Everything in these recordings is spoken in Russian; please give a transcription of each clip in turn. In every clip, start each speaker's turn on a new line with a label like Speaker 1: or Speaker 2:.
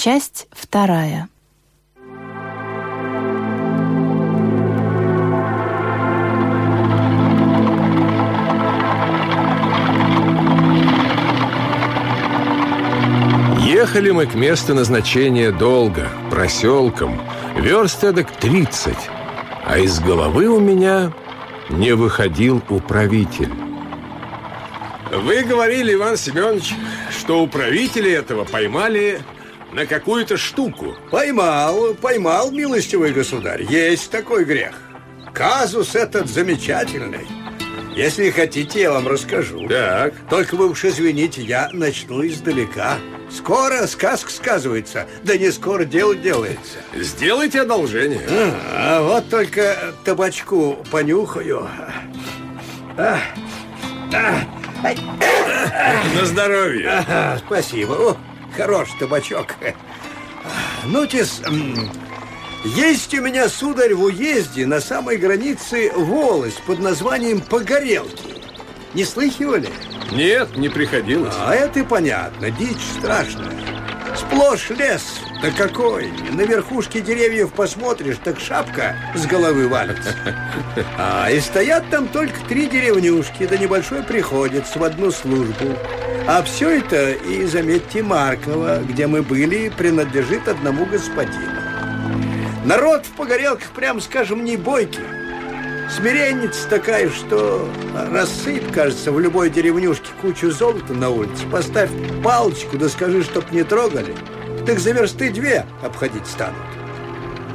Speaker 1: Часть вторая.
Speaker 2: Ехали мы к месту назначения долго, проселком, верст эдак 30, а из головы у меня не выходил управитель. Вы говорили, Иван Семенович, что управители этого поймали на какую-то штуку.
Speaker 3: Поймал, поймал, милостивый государь. Есть такой грех. Казус этот замечательный. Если хотите, я вам расскажу.
Speaker 2: Так.
Speaker 3: Только вы уж извините, я начну издалека. Скоро сказка сказывается, да не скоро дело делается.
Speaker 2: Сделайте одолжение.
Speaker 3: А, вот только табачку понюхаю. А, а,
Speaker 2: На здоровье.
Speaker 3: ага, спасибо. О, хорош табачок. Ну, м, есть у меня, сударь, в уезде на самой границе волость под названием Погорелки. Не слыхивали?
Speaker 2: Нет, не приходилось.
Speaker 3: А это понятно, дичь страшная. Сплошь лес, да какой! На верхушке деревьев посмотришь, так шапка с головы валится. А, и стоят там только три деревнюшки, да небольшой приходец в одну службу. А все это, и заметьте, Марково, где мы были, принадлежит одному господину. Народ в погорелках, прям скажем, не бойкий. Смиренница такая, что рассыпь, кажется, в любой деревнюшке кучу золота на улице. Поставь палочку, да скажи, чтоб не трогали. Так за версты две обходить станут.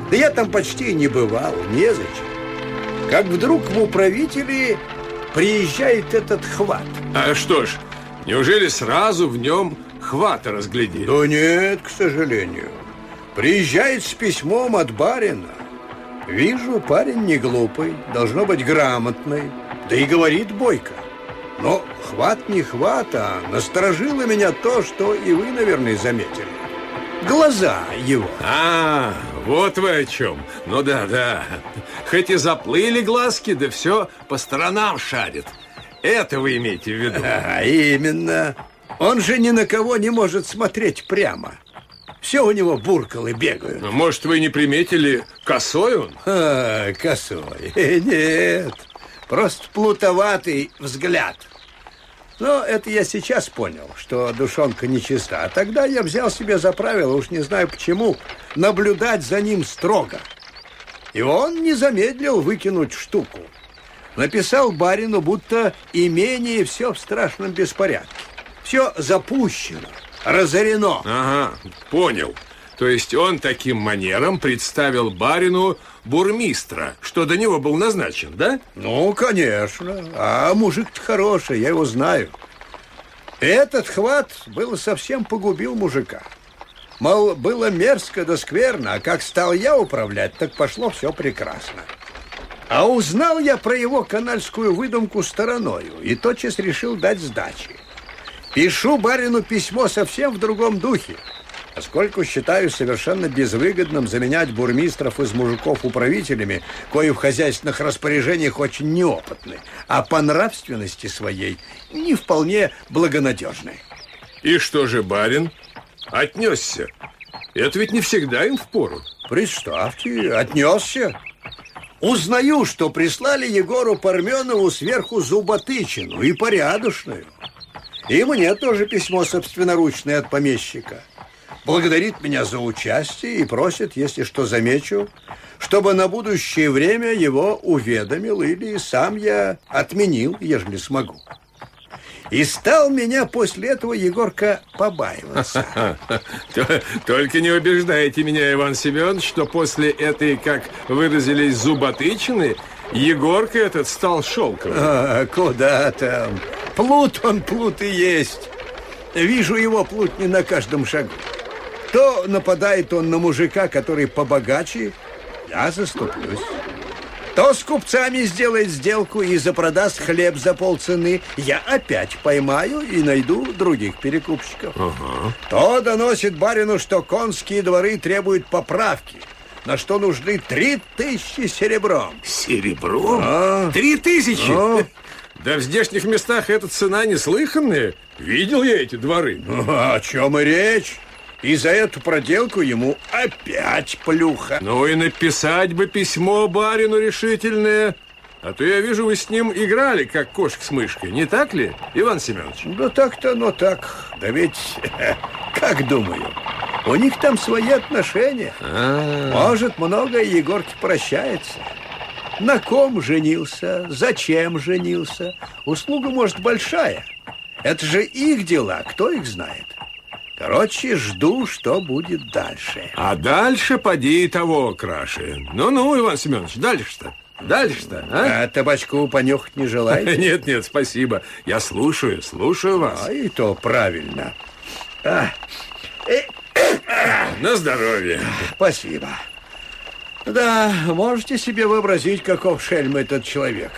Speaker 3: Да я там почти не бывал, незачем. Как вдруг в управителе приезжает этот хват.
Speaker 2: А что ж, неужели сразу в нем хвата разглядели?
Speaker 3: Да нет, к сожалению. Приезжает с письмом от барина. Вижу, парень не глупый, должно быть грамотный. Да и говорит бойко. Но хват не хват, а насторожило меня то, что и вы, наверное, заметили. Глаза его.
Speaker 2: А, вот вы о чем. Ну да, да. Хоть и заплыли глазки, да все по сторонам шарит. Это вы имеете в виду?
Speaker 3: А, именно. Он же ни на кого не может смотреть прямо. Все у него буркалы бегают.
Speaker 2: Ну, Может, вы не приметили, косой он?
Speaker 3: А, косой. Нет, просто плутоватый взгляд. Но это я сейчас понял, что душонка нечиста. А тогда я взял себе за правило, уж не знаю почему, наблюдать за ним строго. И он не замедлил выкинуть штуку. Написал барину, будто имение все в страшном беспорядке. Все запущено, разорено.
Speaker 2: Ага, понял. То есть он таким манером представил барину бурмистра, что до него был назначен, да?
Speaker 3: Ну, конечно. А мужик-то хороший, я его знаю. Этот хват было совсем погубил мужика. Мол, было мерзко да скверно, а как стал я управлять, так пошло все прекрасно. А узнал я про его канальскую выдумку стороною и тотчас решил дать сдачи. Пишу барину письмо совсем в другом духе, поскольку считаю совершенно безвыгодным заменять бурмистров из мужиков управителями, кои в хозяйственных распоряжениях очень неопытны, а по нравственности своей не вполне благонадежны.
Speaker 2: И что же барин? Отнесся. Это ведь не всегда им впору.
Speaker 3: Представьте, отнесся. Узнаю, что прислали Егору Парменову сверху зуботычину и порядочную. И мне тоже письмо собственноручное от помещика. Благодарит меня за участие и просит, если что замечу, чтобы на будущее время его уведомил или сам я отменил, ежели смогу. И стал меня после этого Егорка побаиваться.
Speaker 2: То- Только не убеждайте меня, Иван Семенович, что после этой, как выразились, зуботычины, Егорка этот стал шелковым.
Speaker 3: А, куда там? Плут он, плут и есть. Вижу его плут не на каждом шагу. То нападает он на мужика, который побогаче, я заступлюсь. То с купцами сделает сделку и запродаст хлеб за полцены, я опять поймаю и найду других перекупщиков. То доносит барину, что конские дворы требуют поправки, на что нужны три тысячи серебром.
Speaker 2: Серебро?
Speaker 3: А.
Speaker 2: Три тысячи?
Speaker 3: А.
Speaker 2: Да в здешних местах эта цена неслыханная. Видел я эти дворы.
Speaker 3: Ну, О чем и речь? И за эту проделку ему опять плюха.
Speaker 2: Ну и написать бы письмо барину решительное. А то я вижу, вы с ним играли, как кошка с мышкой. Не так ли, Иван Семенович?
Speaker 3: Да так-то, но так. Да ведь, как думаю, у них там свои отношения. А -а -а. Может, многое Егорке прощается. На ком женился, зачем женился. Услуга, может, большая. Это же их дела, кто их знает. Короче, жду, что будет дальше.
Speaker 2: А дальше поди и того краше. Ну-ну, Иван Семенович, дальше-то. Дальше-то, а?
Speaker 3: А табачку понюхать не желаете?
Speaker 2: Нет, нет, спасибо. Я слушаю, слушаю вас.
Speaker 3: А и то правильно. А.
Speaker 2: На здоровье.
Speaker 3: Спасибо. Да, можете себе вообразить, каков шельм этот человек.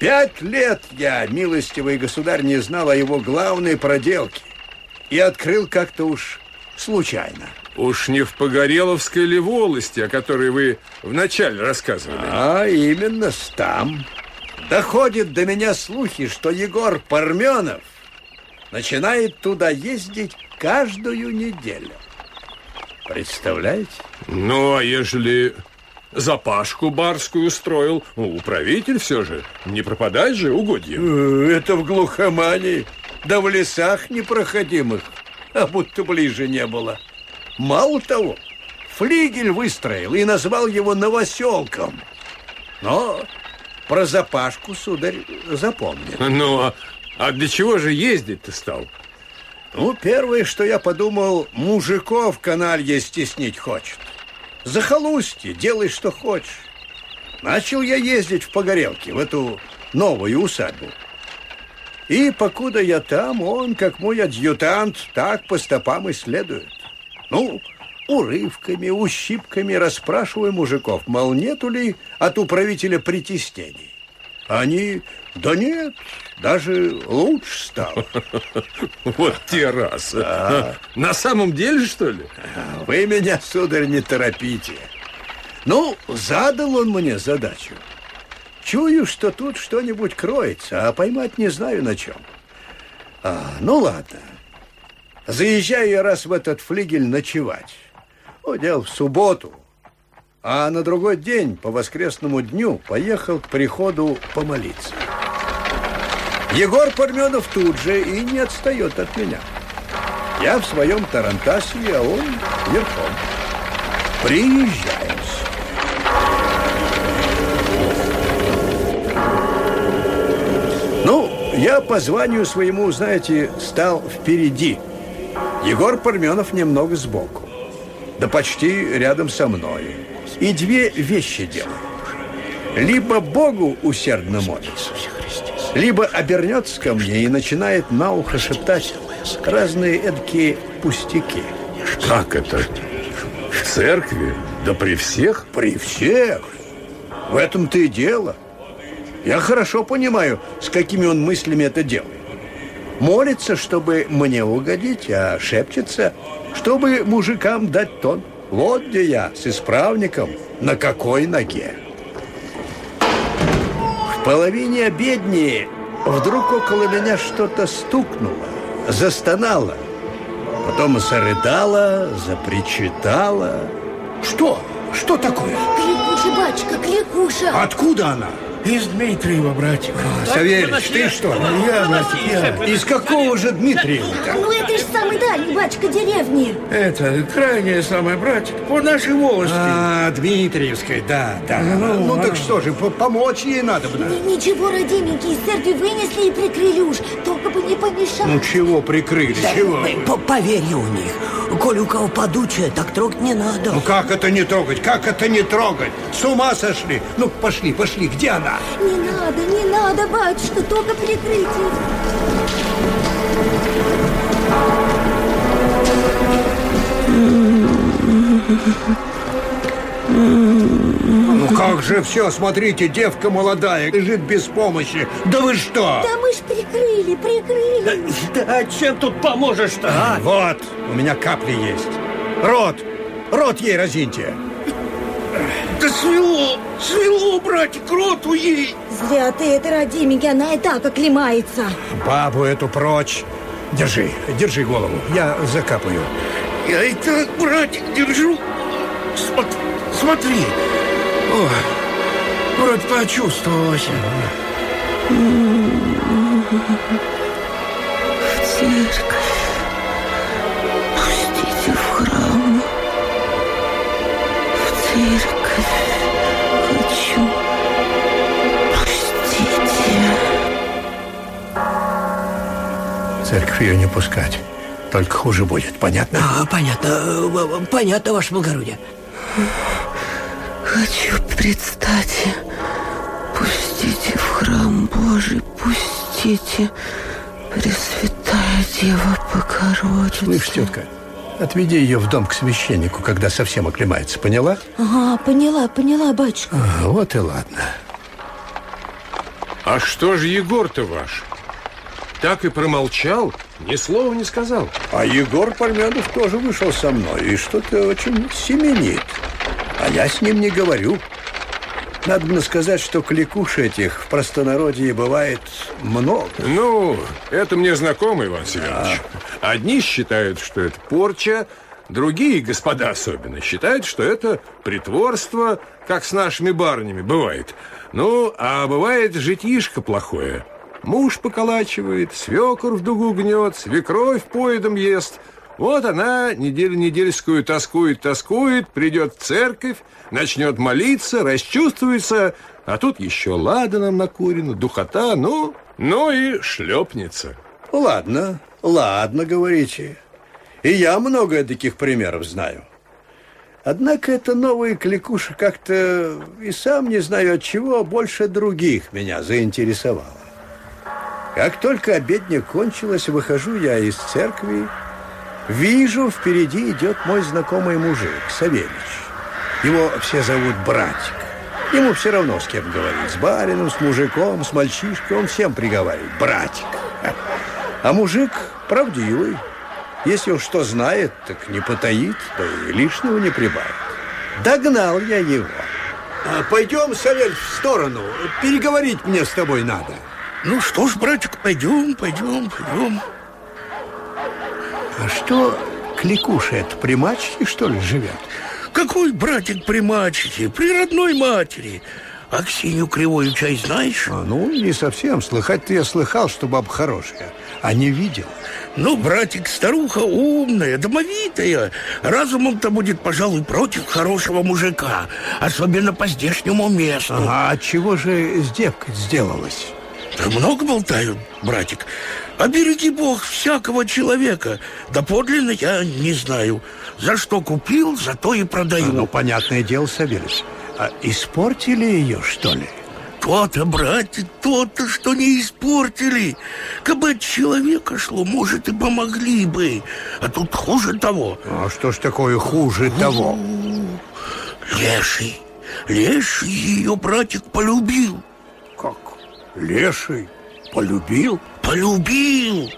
Speaker 3: Пять лет я, милостивый государь, не знал о его главной проделке. И открыл как-то уж случайно.
Speaker 2: Уж не в Погореловской ли волости, о которой вы вначале рассказывали?
Speaker 3: А, именно там. Доходит до меня слухи, что Егор Парменов начинает туда ездить каждую неделю. Представляете?
Speaker 2: Ну, а ежели запашку барскую устроил, ну, управитель все же, не пропадать же угодьем.
Speaker 3: Э, это в глухомане, да в лесах непроходимых, а будто ближе не было. Мало того, флигель выстроил и назвал его новоселком. Но про запашку, сударь, запомнил.
Speaker 2: Ну, а, а для чего же ездить ты стал?
Speaker 3: Ну, первое, что я подумал, мужиков каналье стеснить хочет. Захолустье, делай, что хочешь. Начал я ездить в Погорелке, в эту новую усадьбу. И покуда я там, он, как мой адъютант, так по стопам и следует. Ну, урывками, ущипками расспрашиваю мужиков, мол, нету ли от управителя притеснений. Они, да нет, даже лучше стало.
Speaker 2: Вот те раз. На самом деле, что ли?
Speaker 3: Вы меня, сударь, не торопите. Ну, задал он мне задачу. Чую, что тут что-нибудь кроется, а поймать не знаю на чем. А, ну, ладно. Заезжаю я раз в этот флигель ночевать. Удел в субботу. А на другой день, по воскресному дню, поехал к приходу помолиться. Егор Парменов тут же и не отстает от меня. Я в своем Тарантасе, а он верхом. Приезжаем. Я по званию своему, знаете, стал впереди. Егор Парменов немного сбоку. Да почти рядом со мной. И две вещи делает. Либо Богу усердно молится, либо обернется ко мне и начинает на ухо шептать разные эдакие пустяки.
Speaker 2: Как это? В церкви? Да при всех?
Speaker 3: При всех. В этом-то и дело. Я хорошо понимаю, с какими он мыслями это делает. Молится, чтобы мне угодить, а шепчется, чтобы мужикам дать тон. Вот где я, с исправником, на какой ноге. В половине обедни вдруг около меня что-то стукнуло, застонало. Потом зарыдала, запричитала. Что? Что такое?
Speaker 1: Кликуша, батюшка, кликуша.
Speaker 3: Откуда она?
Speaker 4: Из Дмитриева, братик.
Speaker 3: А, Савельич, ты что ли?
Speaker 4: Я, братик, я.
Speaker 3: Из какого же Дмитриева-то?
Speaker 1: Ну, это же самый дальний, батюшка, деревни.
Speaker 4: Это, крайняя самая, братик, по нашей волости.
Speaker 3: А, Дмитриевской, да, да. Ну, ну а... так что же, помочь ей надо бы.
Speaker 1: Ничего, родименькие, из церкви вынесли и прикрыли уж, только бы не помешать.
Speaker 3: Ну, чего прикрыли, да, чего?
Speaker 5: По Поверь у них. Коль у кого подучая, так трогать не надо.
Speaker 3: Ну как это не трогать? Как это не трогать? С ума сошли? Ну пошли, пошли, где она?
Speaker 1: Не надо, не надо, батюшка, только прикрытие.
Speaker 3: Ну как же все, смотрите, девка молодая, лежит без помощи. Да вы что?
Speaker 1: Да мы ж прикрыли, прикрыли.
Speaker 4: Да, да чем тут поможешь-то, а?
Speaker 3: Вот, у меня капли есть. Рот, рот ей разиньте.
Speaker 4: Да свело, свело, братик, роту ей.
Speaker 1: Зря ты это, родименький, она и так оклемается.
Speaker 3: Бабу эту прочь. Держи, держи голову, я закапаю.
Speaker 4: Я и так, братик, держу. Смотри, смотри. О, вроде почувствовалось.
Speaker 1: В церковь. Пустите в храм. В церковь хочу. Пустите.
Speaker 3: Церковь ее не пускать. Только хуже будет, понятно?
Speaker 5: А, понятно, э, понятно, ваше благородие.
Speaker 1: Хочу предстать. Пустите в храм Божий, пустите. Пресвятая Дева Богородица.
Speaker 3: Слышь, тетка, отведи ее в дом к священнику, когда совсем оклемается, поняла?
Speaker 1: Ага, поняла, поняла, батюшка.
Speaker 3: А, вот и ладно.
Speaker 2: А что же Егор-то ваш? Так и промолчал, ни слова не сказал.
Speaker 3: А Егор Пармянов тоже вышел со мной и что-то очень семенит. А я с ним не говорю. Надо бы сказать, что кликуш этих в простонародье бывает много.
Speaker 2: Ну, это мне знакомо, Иван Семенович. Одни считают, что это порча, другие, господа особенно, считают, что это притворство, как с нашими барнями бывает. Ну, а бывает житишко плохое. Муж поколачивает, свекор в дугу гнет, свекровь поедом ест. Вот она неделю недельскую тоскует, тоскует, придет в церковь, начнет молиться, расчувствуется, а тут еще ладаном накурено, духота, ну, ну и шлепнется.
Speaker 3: Ладно, ладно, говорите. И я много таких примеров знаю. Однако эта новая кликуша как-то, и сам не знаю от чего, больше других меня заинтересовала. Как только обедня кончилась, выхожу я из церкви, вижу, впереди идет мой знакомый мужик, Савельич. Его все зовут Братик. Ему все равно с кем говорить. С барином, с мужиком, с мальчишкой. Он всем приговаривает. Братик. А мужик правдивый. Если уж что знает, так не потаит, да и лишнего не прибавит. Догнал я его. А, пойдем, Савель, в сторону. Переговорить мне с тобой надо.
Speaker 4: Ну что ж, братик, пойдем, пойдем, пойдем.
Speaker 3: А что кликуша это при мачехе, что ли, живет?
Speaker 4: Какой братик при мачехе? При родной матери. А Ксению Кривую чай знаешь?
Speaker 3: А, ну, не совсем. Слыхать-то я слыхал, что баба хорошая, а не видел.
Speaker 4: Ну, братик, старуха умная, домовитая. Разумом-то будет, пожалуй, против хорошего мужика. Особенно по здешнему месту.
Speaker 3: А от чего же с девкой сделалось?
Speaker 4: Да много болтают, братик. Обереги Бог всякого человека. Да подлинно я не знаю. За что купил, за то и продаю.
Speaker 3: Ну, понятное дело, Савельевич. А испортили ее, что ли?
Speaker 4: То-то, братик, то-то, что не испортили. Кабы от человека шло, может, и помогли бы. А тут хуже того.
Speaker 3: А что ж такое хуже того?
Speaker 4: Леший. Леший ее, братик, полюбил.
Speaker 3: Как? Леший? Полюбил?
Speaker 4: Полюбил.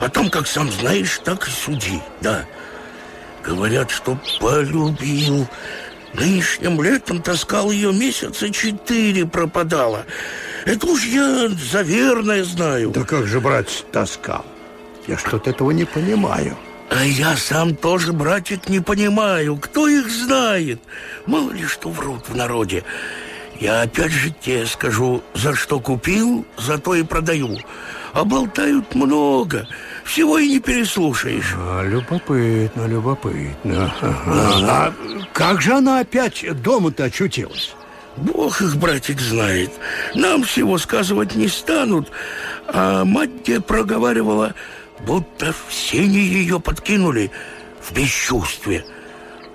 Speaker 4: О том, как сам знаешь, так и суди, да. Говорят, что полюбил. Нынешним летом таскал ее месяца четыре пропадала. Это уж я заверное знаю.
Speaker 3: Да как же, брат, таскал? Я что-то этого не понимаю.
Speaker 4: А я сам тоже, братик, не понимаю. Кто их знает? Мало ли что врут в народе. Я опять же тебе скажу, за что купил, за то и продаю. А болтают много, всего и не переслушаешь.
Speaker 3: А, любопытно, любопытно. А, как же она опять дома-то очутилась?
Speaker 4: Бог их, братик, знает. Нам всего сказывать не станут. А мать тебе проговаривала, будто все не ее подкинули в бесчувстве.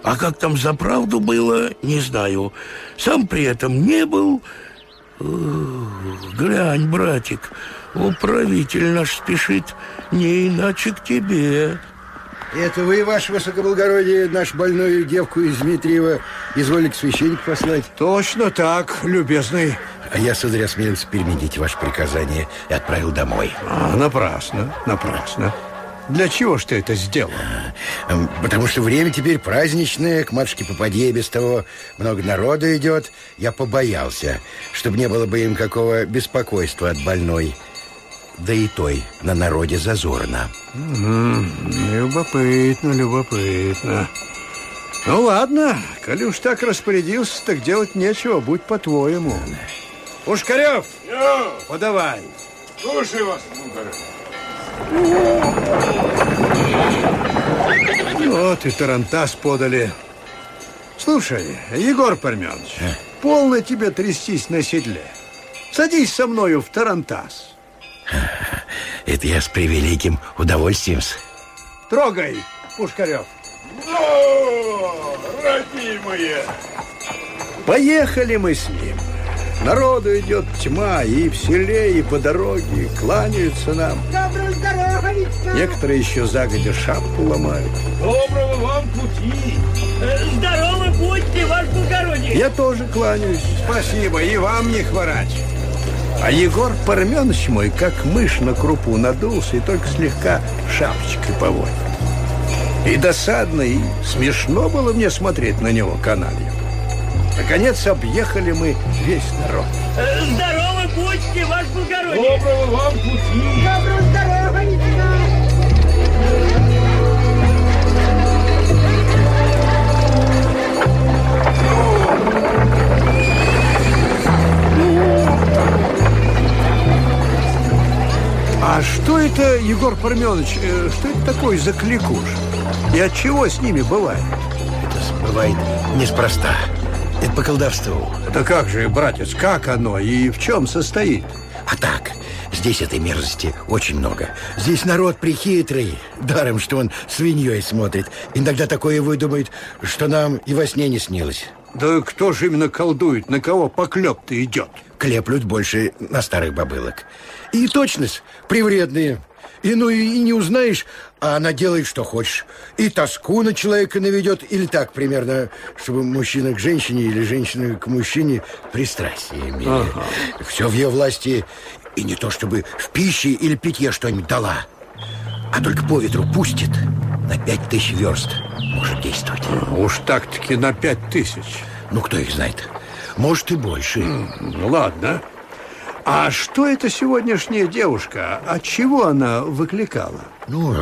Speaker 4: А как там за правду было, не знаю. Сам при этом не был. Глянь, братик, управитель наш спешит не иначе к тебе.
Speaker 6: Это вы, ваше высокоблагородие, наш больную девку из Дмитриева изволили к священнику послать?
Speaker 3: Точно так, любезный.
Speaker 6: А я, сударь, осмелился переменить ваше приказание и отправил домой.
Speaker 3: А, напрасно, напрасно. Для чего ж ты это сделал?
Speaker 6: Эм, Потому что время теперь праздничное, к матушке попадье без того много народу идет. Я побоялся, чтобы не было бы им какого беспокойства от больной.
Speaker 7: да и той на народе зазорно.
Speaker 3: Любопытно, любопытно. Ну ладно, коли уж так распорядился, так делать нечего, будь по-твоему. Пушкарев, подавай.
Speaker 2: Слушай вас,
Speaker 3: Вот и тарантас подали. Слушай, Егор Парменович, полно тебе трястись на седле. Садись со мною в тарантас.
Speaker 7: Это я с превеликим удовольствием. -с.
Speaker 3: Трогай, Пушкарев.
Speaker 2: родимые!
Speaker 3: Поехали мы с ним. Народу идет тьма, и в селе, и по дороге, кланяются нам. Некоторые еще загодя шапку ломают.
Speaker 2: Доброго вам пути!
Speaker 8: Здоровы будьте, ваше благородие!
Speaker 3: Я тоже кланяюсь. Спасибо, и вам не хворать. А Егор Парменович мой, как мышь на крупу, надулся и только слегка шапочкой поводит. И досадно, и смешно было мне смотреть на него каналью. Наконец объехали мы весь народ.
Speaker 8: Здоровы будьте, ваше благородие!
Speaker 2: Доброго вам пути!
Speaker 3: А что это, Егор Парменович, э, что это такое за кликуш? И от чего с ними бывает?
Speaker 7: Это бывает неспроста. Это по колдовству.
Speaker 3: Да как же, братец, как оно и в чем состоит?
Speaker 7: А так, здесь этой мерзости очень много. Здесь народ прихитрый. Даром, что он свиньей смотрит. Иногда такое выдумает, что нам и во сне не снилось.
Speaker 3: Да кто же именно колдует, на кого поклеп-то идет?
Speaker 7: Клеплют больше на старых бобылок. И точность привредные. И ну и не узнаешь, а она делает, что хочешь. И тоску на человека наведет, или так примерно, чтобы мужчина к женщине или женщина к мужчине пристрастие имели.
Speaker 3: Ага.
Speaker 7: Все в ее власти, и не то чтобы в пище или питье что-нибудь дала, а только по ветру пустит, на пять тысяч верст может действовать.
Speaker 3: Уж так-таки на пять тысяч.
Speaker 7: Ну, кто их знает? Может, и больше.
Speaker 3: Ну, ладно. А что это сегодняшняя девушка? От чего она выкликала?
Speaker 7: Ну,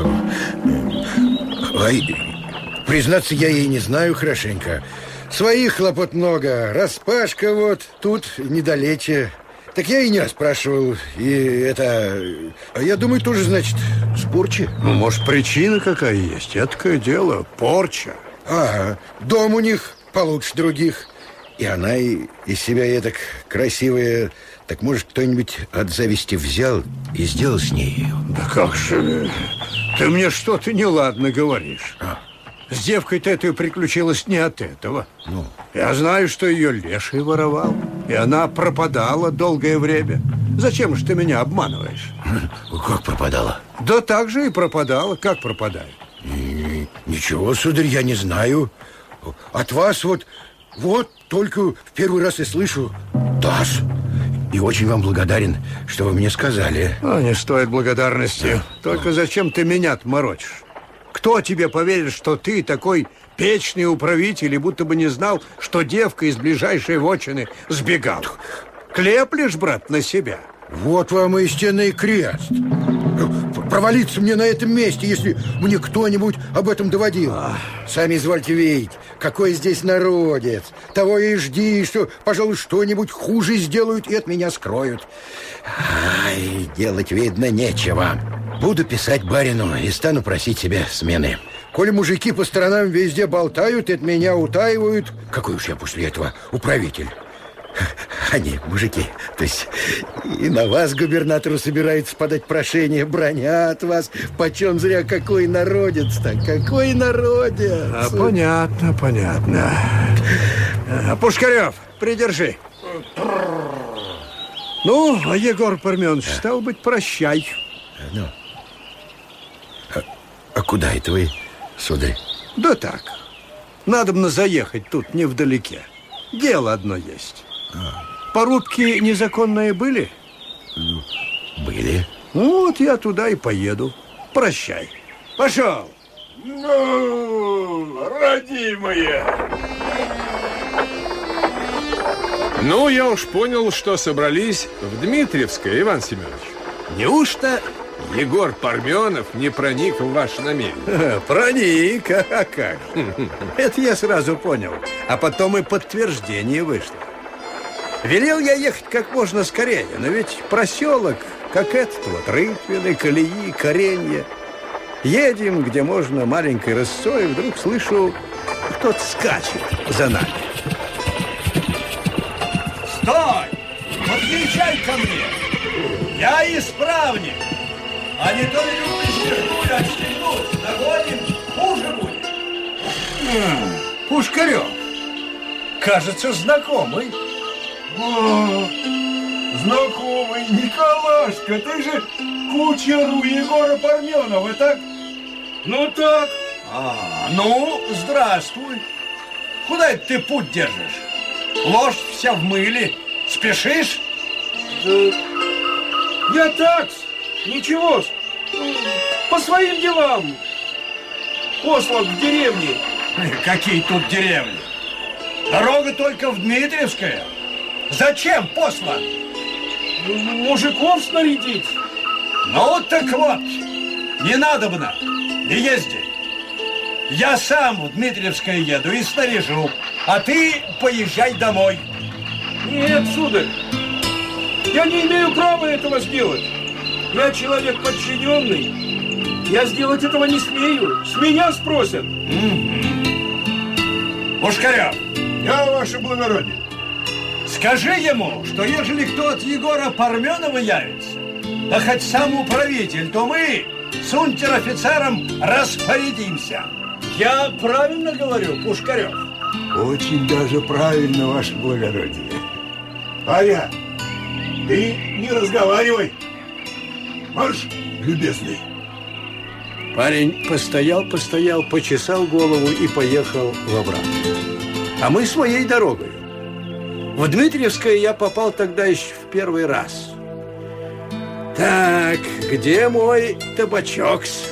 Speaker 7: признаться, я ей не знаю хорошенько. Своих хлопот много. Распашка вот тут недалече. Так я и не расспрашивал. И это... Я думаю, тоже, значит, с порчи.
Speaker 3: Ну, может, причина какая есть? Это дело. Порча.
Speaker 7: Ага, дом у них получше других. И она и из себя и так красивая. Так может, кто-нибудь от зависти взял и сделал с ней ее?
Speaker 3: Да как же... Ты мне что-то неладно говоришь.
Speaker 7: А.
Speaker 3: С девкой-то это приключилось не от этого.
Speaker 7: Ну?
Speaker 3: Я знаю, что ее леший воровал. И она пропадала долгое время. Зачем же ты меня обманываешь?
Speaker 7: Как пропадала?
Speaker 3: Да так же и пропадала. Как пропадает?
Speaker 7: Ничего, сударь, я не знаю. От вас вот, вот только в первый раз и слышу. Тасс. И очень вам благодарен, что вы мне сказали.
Speaker 3: А, не стоит благодарности. Только зачем ты меня морочишь? Кто тебе поверит, что ты такой печный управитель и будто бы не знал, что девка из ближайшей вотчины сбегала? Клеплешь, брат, на себя?
Speaker 7: Вот вам истинный крест. Провалиться мне на этом месте, если мне кто-нибудь об этом доводил. Сами извольте видеть, какой здесь народец. Того и жди, что, пожалуй, что-нибудь хуже сделают и от меня скроют. Ай, делать, видно, нечего. Буду писать барину и стану просить себе смены. Коли мужики по сторонам везде болтают и от меня утаивают, какой уж я после этого управитель? Они, мужики, то есть и на вас губернатору собирается подать прошение, бронят вас. Почем зря какой народец-то, какой народец.
Speaker 3: А, понятно, понятно. А, Пушкарев, придержи. Ну, а Егор Парменович, стал быть, прощай.
Speaker 7: Ну, а, а куда это вы, сударь?
Speaker 3: Да так. Надо бы заехать тут невдалеке. Дело одно есть. Порубки незаконные были?
Speaker 7: Были.
Speaker 3: Ну, вот я туда и поеду. Прощай. Пошел.
Speaker 2: Ну, родимые!
Speaker 9: Ну, я уж понял, что собрались в Дмитриевское, Иван Семенович.
Speaker 2: Неужто Егор Парменов не проник в ваше намерение?
Speaker 3: Проник, а как? Это я сразу понял. А потом и подтверждение вышло. Велел я ехать как можно скорее, но ведь проселок, как этот вот, рытвины, колеи, коренья. Едем, где можно маленькой рысцой, и вдруг слышу, кто-то скачет за нами. Стой! Подъезжай ко мне! Я исправник! А не то любишь пулю отстегнуть, нагоним, хуже будет. Пушкарев, кажется, знакомый.
Speaker 9: О, знакомый Николашка, ты же кучеру Егора Парменова, так? Ну так.
Speaker 3: А, ну, здравствуй. Куда это ты путь держишь? Лошадь вся в мыле. Спешишь?
Speaker 9: Да, я так, ничего, по своим делам. Послан в деревне.
Speaker 3: Какие тут деревни? Дорога только в Дмитриевское. Зачем послан?
Speaker 9: Мужиков снарядить.
Speaker 3: Ну так вот, не надобно, не езди. Я сам в Дмитриевское еду и снаряжу, а ты поезжай домой.
Speaker 9: Нет, сударь, я не имею права этого сделать. Я человек подчиненный. Я сделать этого не смею. С меня спросят.
Speaker 3: Пушкарев,
Speaker 9: Я ваше благородие.
Speaker 3: Скажи ему, что ежели кто от Егора Парменова явится, да хоть сам управитель, то мы с унтер-офицером распорядимся. Я правильно говорю, Пушкарев?
Speaker 9: Очень даже правильно, ваше благородие. Аря, ты не разговаривай. Марш, любезный.
Speaker 3: Парень постоял, постоял, почесал голову и поехал в обратно. А мы своей дорогой. В Дмитриевское я попал тогда еще в первый раз. Так, где мой табачок? -с?